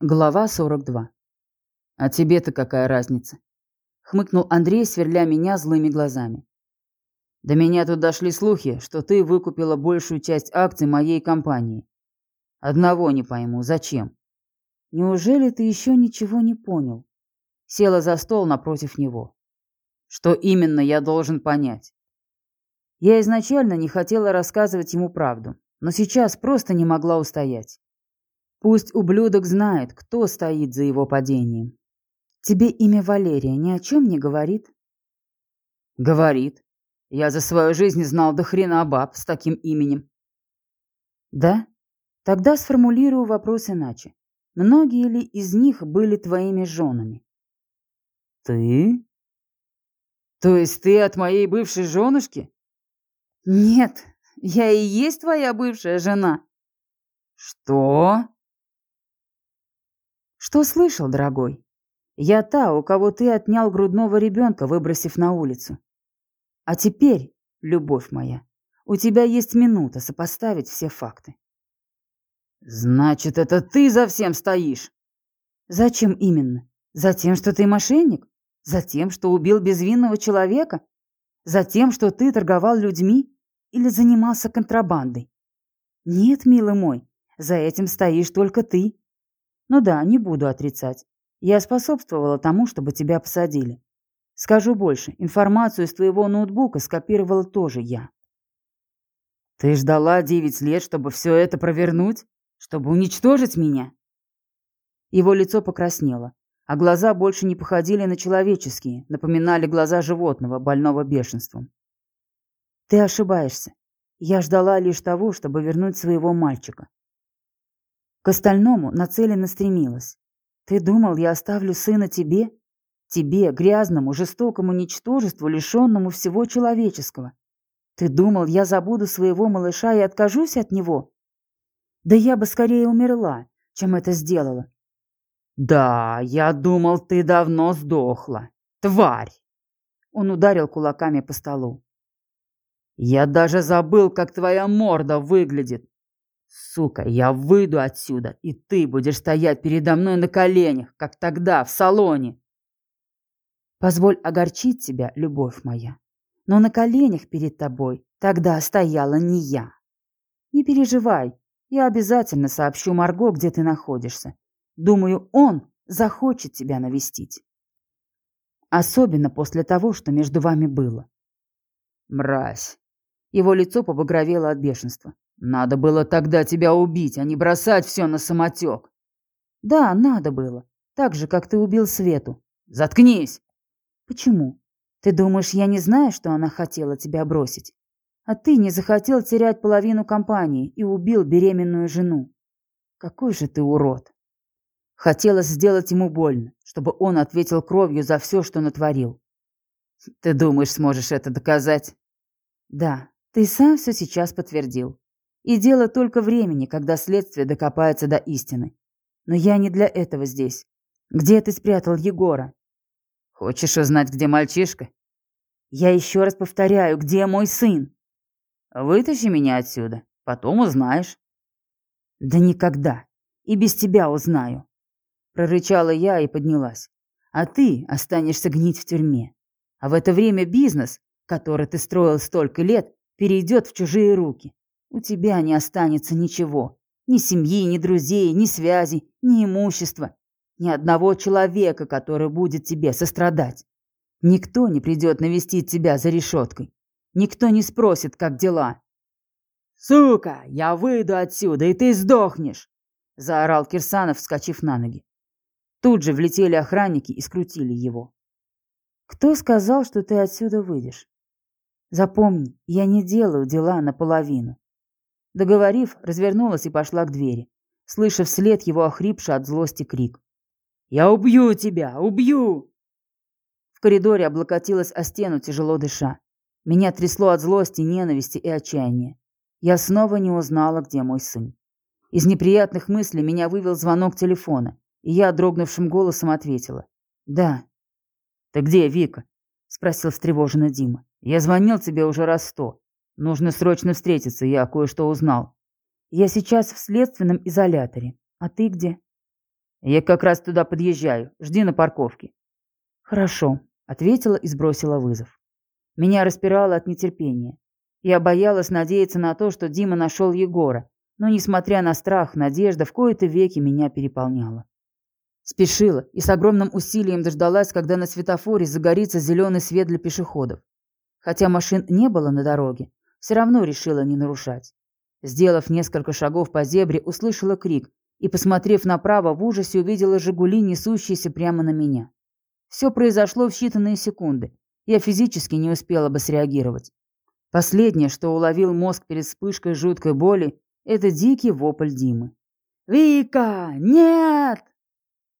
Глава 42. «А тебе-то какая разница?» — хмыкнул Андрей, сверля меня злыми глазами. «До меня тут дошли слухи, что ты выкупила большую часть акций моей компании. Одного не пойму, зачем?» «Неужели ты еще ничего не понял?» Села за стол напротив него. «Что именно я должен понять?» Я изначально не хотела рассказывать ему правду, но сейчас просто не могла устоять. Пусть ублюдок знает, кто стоит за его падением. Тебе имя Валерия ни о чем не говорит? Говорит. Я за свою жизнь знал до хрена баб с таким именем. Да? Тогда сформулирую вопрос иначе. Многие ли из них были твоими женами? Ты? То есть ты от моей бывшей женушки? Нет, я и есть твоя бывшая жена. Что? Что слышал, дорогой? Я та, у кого ты отнял грудного ребенка, выбросив на улицу. А теперь, любовь моя, у тебя есть минута сопоставить все факты. Значит, это ты за всем стоишь? Зачем именно? За тем, что ты мошенник? За тем, что убил безвинного человека? За тем, что ты торговал людьми? Или занимался контрабандой? Нет, милый мой, за этим стоишь только ты. Ну да, не буду отрицать. Я способствовала тому, чтобы тебя посадили. Скажу больше, информацию из твоего ноутбука скопировала тоже я. Ты ждала девять лет, чтобы все это провернуть? Чтобы уничтожить меня? Его лицо покраснело, а глаза больше не походили на человеческие, напоминали глаза животного, больного бешенством. Ты ошибаешься. Я ждала лишь того, чтобы вернуть своего мальчика. К остальному нацеленно стремилась. Ты думал, я оставлю сына тебе? Тебе, грязному, жестокому ничтожеству, лишенному всего человеческого. Ты думал, я забуду своего малыша и откажусь от него? Да я бы скорее умерла, чем это сделала. Да, я думал, ты давно сдохла. Тварь! Он ударил кулаками по столу. Я даже забыл, как твоя морда выглядит. Сука, я выйду отсюда, и ты будешь стоять передо мной на коленях, как тогда, в салоне. Позволь огорчить тебя, любовь моя, но на коленях перед тобой тогда стояла не я. Не переживай, я обязательно сообщу Марго, где ты находишься. Думаю, он захочет тебя навестить. Особенно после того, что между вами было. Мразь. Его лицо побагровело от бешенства. Надо было тогда тебя убить, а не бросать все на самотек. Да, надо было. Так же, как ты убил Свету. Заткнись! Почему? Ты думаешь, я не знаю, что она хотела тебя бросить? А ты не захотел терять половину компании и убил беременную жену. Какой же ты урод! Хотелось сделать ему больно, чтобы он ответил кровью за все, что натворил. Ты думаешь, сможешь это доказать? Да, ты сам все сейчас подтвердил. И дело только времени, когда следствие докопается до истины. Но я не для этого здесь. Где ты спрятал Егора? Хочешь узнать, где мальчишка? Я еще раз повторяю, где мой сын? Вытащи меня отсюда, потом узнаешь. Да никогда. И без тебя узнаю. Прорычала я и поднялась. А ты останешься гнить в тюрьме. А в это время бизнес, который ты строил столько лет, перейдет в чужие руки. У тебя не останется ничего. Ни семьи, ни друзей, ни связи, ни имущества. Ни одного человека, который будет тебе сострадать. Никто не придет навестить тебя за решеткой. Никто не спросит, как дела. «Сука, я выйду отсюда, и ты сдохнешь!» Заорал Кирсанов, вскочив на ноги. Тут же влетели охранники и скрутили его. «Кто сказал, что ты отсюда выйдешь? Запомни, я не делаю дела наполовину. Договорив, развернулась и пошла к двери, слыша вслед его охрипший от злости крик. «Я убью тебя! Убью!» В коридоре облокотилась о стену, тяжело дыша. Меня трясло от злости, ненависти и отчаяния. Я снова не узнала, где мой сын. Из неприятных мыслей меня вывел звонок телефона, и я дрогнувшим голосом ответила. «Да». «Ты где, Вика?» — спросил встревоженно Дима. «Я звонил тебе уже раз сто. Нужно срочно встретиться, я кое-что узнал. Я сейчас в следственном изоляторе. А ты где? Я как раз туда подъезжаю. Жди на парковке. Хорошо, ответила и сбросила вызов. Меня распирало от нетерпения. Я боялась надеяться на то, что Дима нашел Егора, но, несмотря на страх, надежда в кои-то веки меня переполняла. Спешила и с огромным усилием дождалась, когда на светофоре загорится зеленый свет для пешеходов. Хотя машин не было на дороге, все равно решила не нарушать. Сделав несколько шагов по зебре, услышала крик и, посмотрев направо, в ужасе увидела «Жигули», несущиеся прямо на меня. Все произошло в считанные секунды. Я физически не успела бы среагировать. Последнее, что уловил мозг перед вспышкой жуткой боли, это дикий вопль Димы. «Вика, нет!»